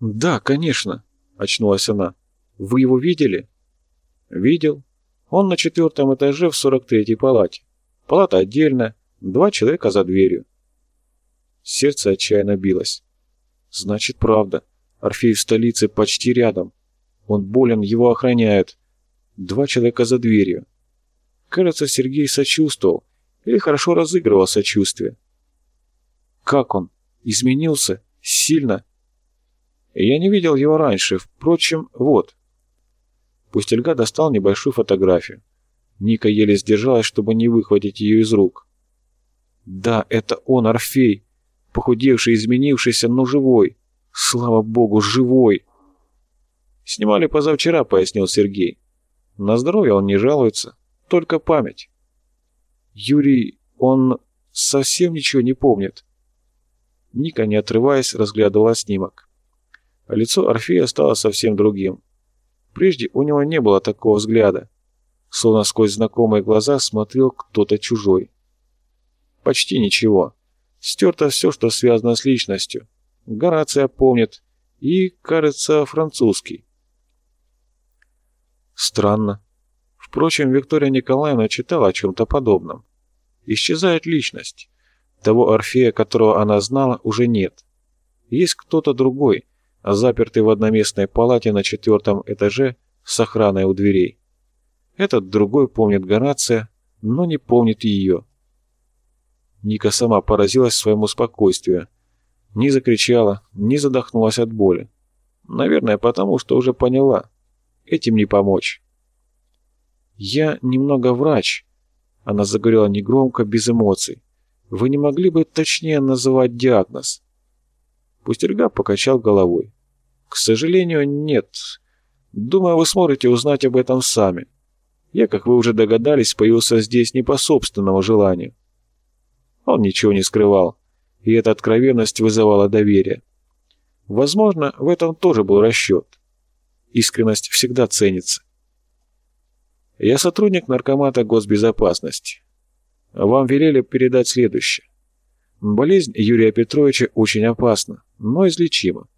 «Да, конечно», — очнулась она. «Вы его видели?» «Видел. Он на четвертом этаже в 43-й палате. Палата отдельно, два человека за дверью». Сердце отчаянно билось. «Значит, правда. Орфей в столице почти рядом. Он болен, его охраняют. Два человека за дверью. Кажется, Сергей сочувствовал или хорошо разыгрывал сочувствие. Как он? Изменился? Сильно? Я не видел его раньше. Впрочем, вот. Пустельга достал небольшую фотографию. Ника еле сдержалась, чтобы не выхватить ее из рук. Да, это он, Орфей. Похудевший, изменившийся, но живой. Слава богу, живой. Снимали позавчера, пояснил Сергей. На здоровье он не жалуется, только память. Юрий, он совсем ничего не помнит. Ника, не отрываясь, разглядывала снимок. А лицо Орфея стало совсем другим. Прежде у него не было такого взгляда. Словно сквозь знакомые глаза смотрел кто-то чужой. Почти ничего. Стерто все, что связано с личностью. Горация помнит. И, кажется, французский. Странно. Впрочем, Виктория Николаевна читала о чем-то подобном. Исчезает личность. Того Орфея, которого она знала, уже нет. Есть кто-то другой, запертый в одноместной палате на четвертом этаже с охраной у дверей. Этот другой помнит Горация, но не помнит ее. Ника сама поразилась своему спокойствию. Не закричала, не задохнулась от боли. Наверное, потому что уже поняла. Этим не помочь. «Я немного врач», — она заговорила негромко, без эмоций. «Вы не могли бы точнее называть диагноз?» Пустельга покачал головой. «К сожалению, нет. Думаю, вы сможете узнать об этом сами. Я, как вы уже догадались, появился здесь не по собственному желанию. Он ничего не скрывал, и эта откровенность вызывала доверие. Возможно, в этом тоже был расчет. Искренность всегда ценится. Я сотрудник наркомата госбезопасности. Вам велели передать следующее. Болезнь Юрия Петровича очень опасна, но излечима.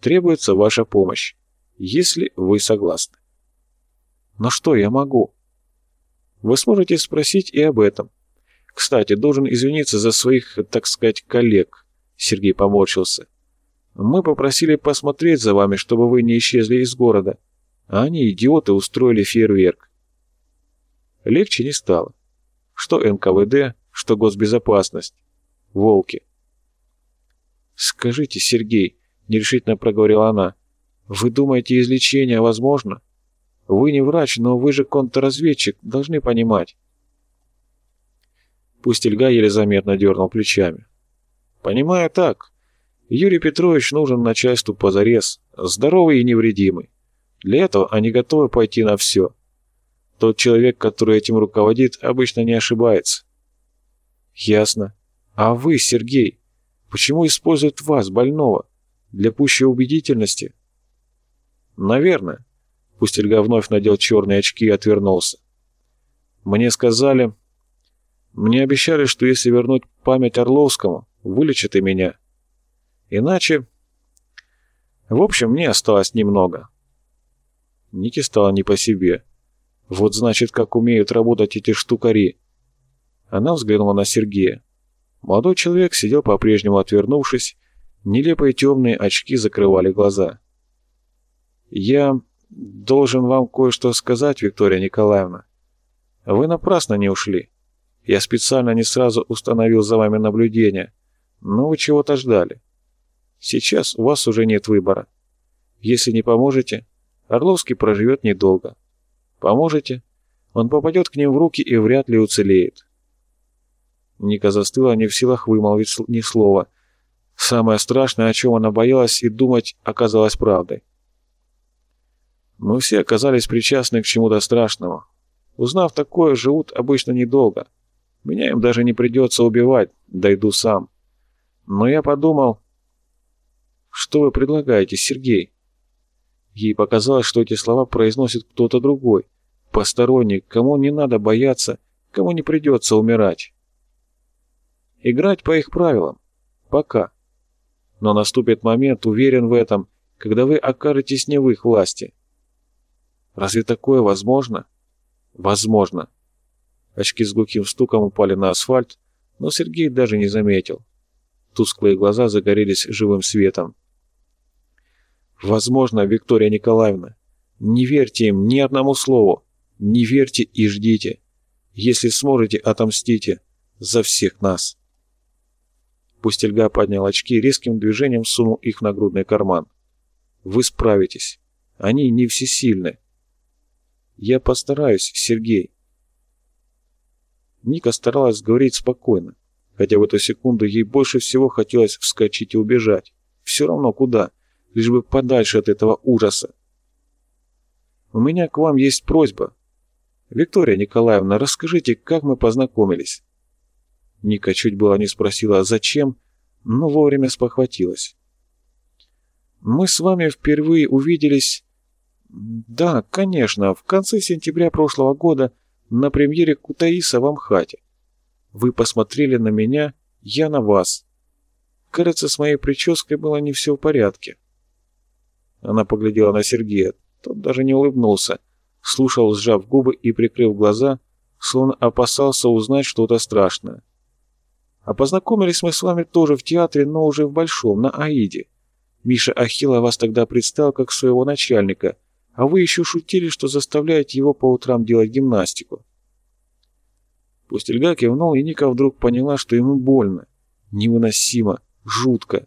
Требуется ваша помощь, если вы согласны. Но что я могу? Вы сможете спросить и об этом. Кстати, должен извиниться за своих, так сказать, коллег. Сергей поморщился. Мы попросили посмотреть за вами, чтобы вы не исчезли из города. А они, идиоты, устроили фейерверк. Легче не стало. Что НКВД, что госбезопасность. Волки. «Скажите, Сергей», — нерешительно проговорила она, — «вы думаете, излечение возможно? Вы не врач, но вы же контрразведчик, должны понимать». Пусть Ильга еле заметно дернул плечами. «Понимаю так. Юрий Петрович нужен начальству позарез, здоровый и невредимый. Для этого они готовы пойти на все. Тот человек, который этим руководит, обычно не ошибается». «Ясно. А вы, Сергей, почему используют вас, больного? Для пущей убедительности?» «Наверное». Пусть Ильга вновь надел черные очки и отвернулся. «Мне сказали, мне обещали, что если вернуть память Орловскому, вылечат и меня. Иначе... В общем, мне осталось немного. Нике стало не по себе. Вот значит, как умеют работать эти штукари. Она взглянула на Сергея. Молодой человек сидел по-прежнему отвернувшись, нелепые темные очки закрывали глаза. «Я должен вам кое-что сказать, Виктория Николаевна. Вы напрасно не ушли. Я специально не сразу установил за вами наблюдение, но вы чего-то ждали. Сейчас у вас уже нет выбора. Если не поможете, Орловский проживет недолго. Поможете, он попадет к ним в руки и вряд ли уцелеет. Ника застыла не в силах вымолвить ни слова. Самое страшное, о чем она боялась и думать, оказалось правдой. Мы все оказались причастны к чему-то страшному. Узнав такое, живут обычно недолго. Меня им даже не придется убивать, дойду сам. Но я подумал... Что вы предлагаете, Сергей? Ей показалось, что эти слова произносит кто-то другой, посторонний, кому не надо бояться, кому не придется умирать. Играть по их правилам. Пока. Но наступит момент, уверен в этом, когда вы окажетесь не в их власти. Разве такое возможно? Возможно. Очки с глухим стуком упали на асфальт, но Сергей даже не заметил. Тусклые глаза загорелись живым светом. Возможно, Виктория Николаевна. Не верьте им ни одному слову. Не верьте и ждите. Если сможете, отомстите за всех нас. Пустельга поднял очки резким движением сунул их в нагрудный карман. Вы справитесь. Они не всесильны. Я постараюсь, Сергей. Ника старалась говорить спокойно, хотя в эту секунду ей больше всего хотелось вскочить и убежать. Все равно куда, лишь бы подальше от этого ужаса. У меня к вам есть просьба. Виктория Николаевна, расскажите, как мы познакомились. Ника чуть было не спросила, зачем, но вовремя спохватилась. Мы с вами впервые увиделись... Да, конечно, в конце сентября прошлого года на премьере Кутаиса в Амхате. Вы посмотрели на меня, я на вас. Кажется, с моей прической было не все в порядке. Она поглядела на Сергея. Тот даже не улыбнулся. Слушал, сжав губы и прикрыв глаза, словно опасался узнать что-то страшное. А познакомились мы с вами тоже в театре, но уже в Большом, на Аиде. Миша Ахилла вас тогда представил как своего начальника — а вы еще шутили, что заставляете его по утрам делать гимнастику. Пустельга кивнул, и Ника вдруг поняла, что ему больно, невыносимо, жутко.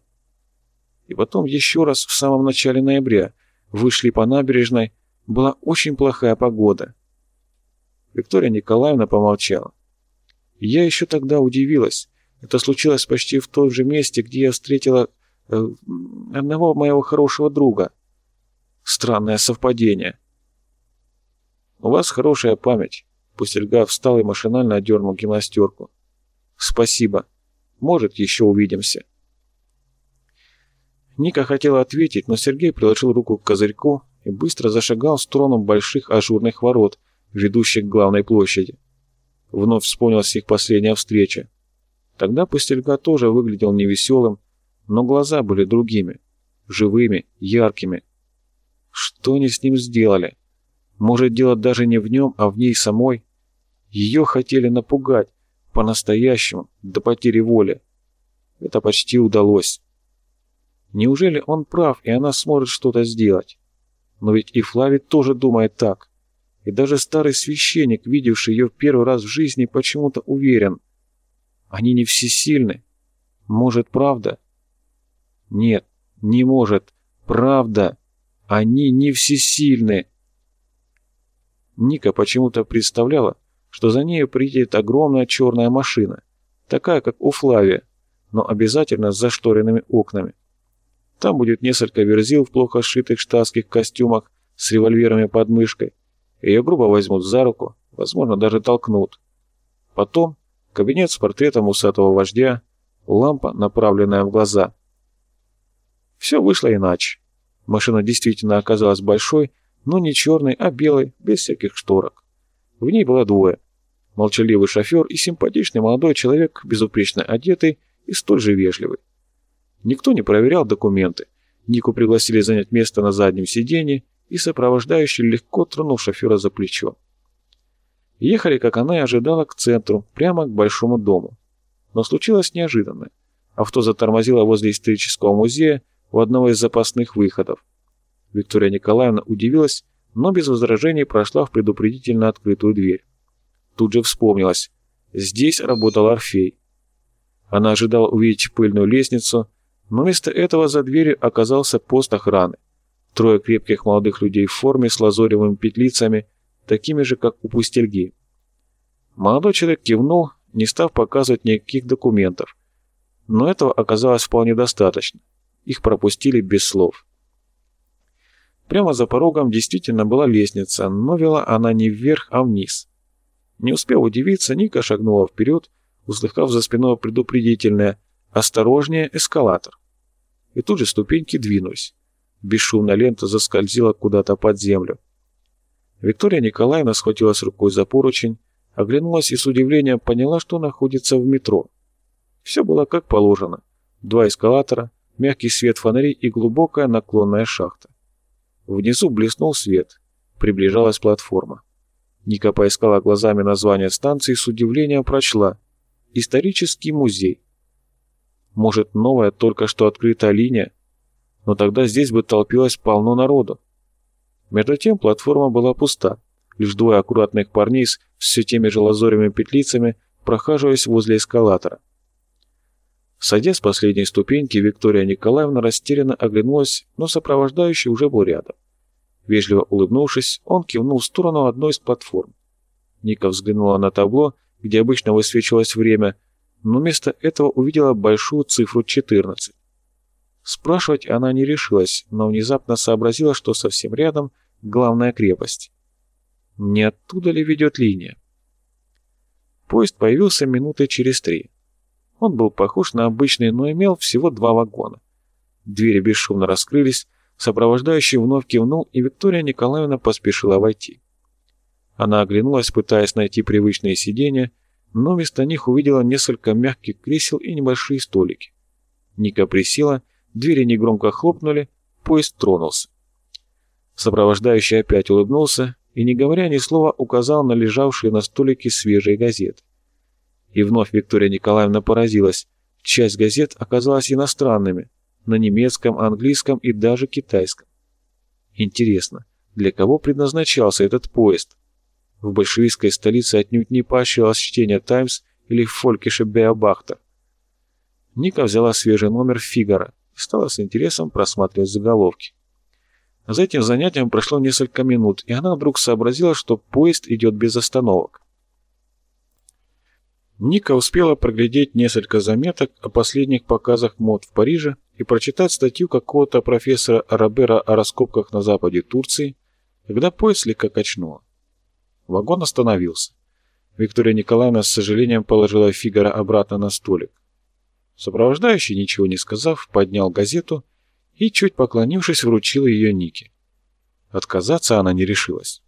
И потом еще раз в самом начале ноября вышли по набережной, была очень плохая погода. Виктория Николаевна помолчала. Я еще тогда удивилась. Это случилось почти в том же месте, где я встретила э, одного моего хорошего друга — Странное совпадение. У вас хорошая память. Пустельга встал и машинально одернул гимнастерку. Спасибо. Может, еще увидимся. Ника хотела ответить, но Сергей приложил руку к козырьку и быстро зашагал в сторону больших ажурных ворот, ведущих к главной площади. Вновь вспомнилась их последняя встреча. Тогда Пустельга тоже выглядел невеселым, но глаза были другими, живыми, яркими, что они с ним сделали? Может, дело даже не в нем, а в ней самой? Ее хотели напугать, по-настоящему, до потери воли. Это почти удалось. Неужели он прав, и она сможет что-то сделать? Но ведь и Флави тоже думает так. И даже старый священник, видевший ее в первый раз в жизни, почему-то уверен. Они не всесильны. Может, правда? Нет, не может. Правда. Они не всесильны. Ника почему-то представляла, что за нею приедет огромная черная машина, такая, как у Флавия, но обязательно с зашторенными окнами. Там будет несколько верзил в плохо сшитых штатских костюмах с револьверами под мышкой. Ее грубо возьмут за руку, возможно, даже толкнут. Потом кабинет с портретом усатого вождя, лампа, направленная в глаза. Все вышло иначе. Машина действительно оказалась большой, но не черной, а белой, без всяких шторок. В ней было двое. Молчаливый шофер и симпатичный молодой человек, безупречно одетый и столь же вежливый. Никто не проверял документы. Нику пригласили занять место на заднем сиденье, и сопровождающий легко тронул шофера за плечо. Ехали, как она и ожидала, к центру, прямо к большому дому. Но случилось неожиданное. Авто затормозило возле исторического музея, у одного из запасных выходов. Виктория Николаевна удивилась, но без возражений прошла в предупредительно открытую дверь. Тут же вспомнилась. Здесь работал Орфей. Она ожидала увидеть пыльную лестницу, но вместо этого за дверью оказался пост охраны. Трое крепких молодых людей в форме с лазоревыми петлицами, такими же, как у пустельги. Молодой человек кивнул, не став показывать никаких документов. Но этого оказалось вполне достаточно. Их пропустили без слов. Прямо за порогом действительно была лестница, но вела она не вверх, а вниз. Не успев удивиться, Ника шагнула вперед, услыхав за спиной предупредительное «Осторожнее, эскалатор!» И тут же ступеньки двинулись. Бесшумно лента заскользила куда-то под землю. Виктория Николаевна схватилась рукой за поручень, оглянулась и с удивлением поняла, что находится в метро. Все было как положено. Два эскалатора, мягкий свет фонарей и глубокая наклонная шахта. Внизу блеснул свет. Приближалась платформа. Ника поискала глазами название станции и с удивлением прочла. «Исторический музей». Может, новая, только что открытая линия? Но тогда здесь бы толпилось полно народу. Между тем платформа была пуста. Лишь двое аккуратных парней с все теми же лазоревыми петлицами прохаживаясь возле эскалатора. Сойдя с последней ступеньки, Виктория Николаевна растерянно оглянулась, но сопровождающий уже был рядом. Вежливо улыбнувшись, он кивнул в сторону одной из платформ. Ника взглянула на табло, где обычно высвечивалось время, но вместо этого увидела большую цифру 14. Спрашивать она не решилась, но внезапно сообразила, что совсем рядом главная крепость. Не оттуда ли ведет линия? Поезд появился минуты через три. Он был похож на обычный, но имел всего два вагона. Двери бесшумно раскрылись, сопровождающий вновь кивнул, и Виктория Николаевна поспешила войти. Она оглянулась, пытаясь найти привычные сиденья, но вместо них увидела несколько мягких кресел и небольшие столики. Ника присела, двери негромко хлопнули, поезд тронулся. Сопровождающий опять улыбнулся и, не говоря ни слова, указал на лежавшие на столике свежие газеты. И вновь Виктория Николаевна поразилась. Часть газет оказалась иностранными, на немецком, английском и даже китайском. Интересно, для кого предназначался этот поезд? В большевистской столице отнюдь не поощрялось чтение «Таймс» или «Фолькише Беобахтер». Ника взяла свежий номер «Фигара» и стала с интересом просматривать заголовки. За этим занятием прошло несколько минут, и она вдруг сообразила, что поезд идет без остановок. Ника успела проглядеть несколько заметок о последних показах мод в Париже и прочитать статью какого-то профессора Робера о раскопках на западе Турции, когда поезд слегка качнуло. Вагон остановился. Виктория Николаевна с сожалением положила Фигара обратно на столик. Сопровождающий, ничего не сказав, поднял газету и, чуть поклонившись, вручил ее Нике. Отказаться она не решилась.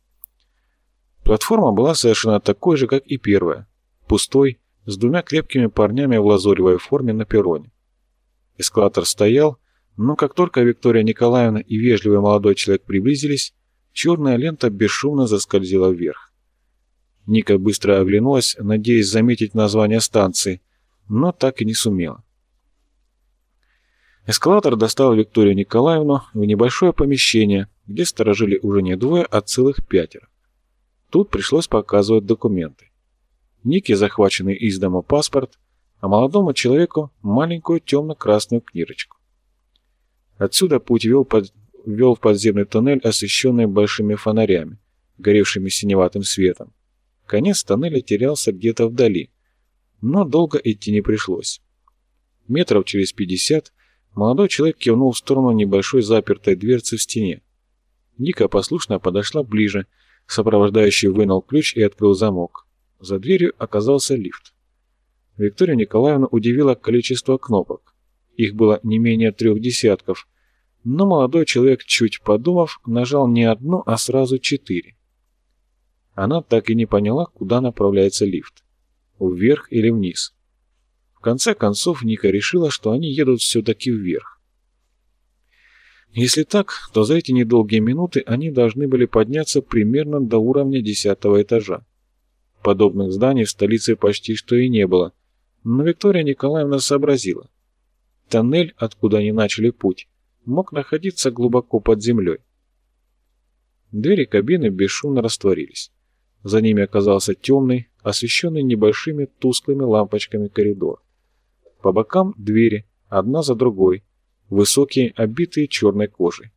Платформа была совершенно такой же, как и первая, пустой, с двумя крепкими парнями в лазоревой форме на перроне. Эскалатор стоял, но как только Виктория Николаевна и вежливый молодой человек приблизились, черная лента бесшумно заскользила вверх. Ника быстро оглянулась, надеясь заметить название станции, но так и не сумела. Эскалатор достал Викторию Николаевну в небольшое помещение, где сторожили уже не двое, а целых пятеро. Тут пришлось показывать документы. Нике захваченный из дома паспорт, а молодому человеку маленькую темно-красную книжечку. Отсюда путь вел, под, вел в подземный тоннель, освещенный большими фонарями, горевшими синеватым светом. Конец тоннеля терялся где-то вдали, но долго идти не пришлось. Метров через пятьдесят Молодой человек кивнул в сторону небольшой запертой дверцы в стене. Ника послушно подошла ближе, сопровождающий вынул ключ и открыл замок. За дверью оказался лифт. Виктория Николаевна удивила количество кнопок. Их было не менее трех десятков, но молодой человек, чуть подумав, нажал не одну, а сразу четыре. Она так и не поняла, куда направляется лифт. Вверх или вниз конце концов Ника решила, что они едут все-таки вверх. Если так, то за эти недолгие минуты они должны были подняться примерно до уровня десятого этажа. Подобных зданий в столице почти что и не было, но Виктория Николаевна сообразила. Тоннель, откуда они начали путь, мог находиться глубоко под землей. Двери кабины бесшумно растворились. За ними оказался темный, освещенный небольшими тусклыми лампочками коридор. По бокам двери, одна за другой, высокие, обитые черной кожей.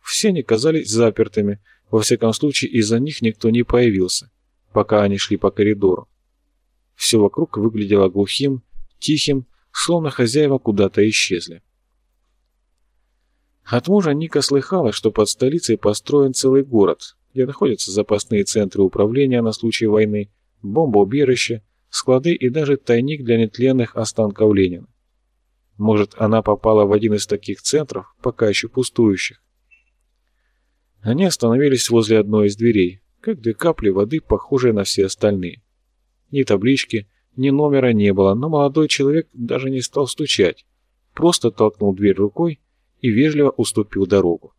Все они казались запертыми, во всяком случае из-за них никто не появился, пока они шли по коридору. Все вокруг выглядело глухим, тихим, словно хозяева куда-то исчезли. От мужа Ника слыхала, что под столицей построен целый город, где находятся запасные центры управления на случай войны, бомбоубежище, склады и даже тайник для нетленных останков Ленина. Может, она попала в один из таких центров, пока еще пустующих. Они остановились возле одной из дверей, как две капли воды, похожие на все остальные. Ни таблички, ни номера не было, но молодой человек даже не стал стучать, просто толкнул дверь рукой и вежливо уступил дорогу.